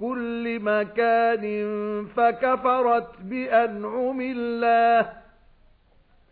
كُلِّ مَكَانٍ فَكَفَرَتْ بِأَنْعُمِ اللَّهِ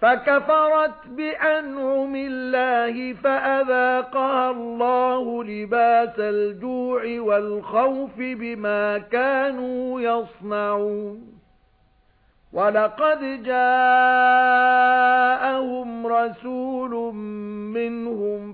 فَكَفَرَتْ بِأَنْعُمِ اللَّهِ فَأَذَاقَهَا اللَّهُ لِبَاسَ الْجُوعِ وَالْخَوْفِ بِمَا كَانُوا يَصْنَعُونَ. وَلَقَدْ جَاءَهُمْ رَسُولٌ مِنْهُمْ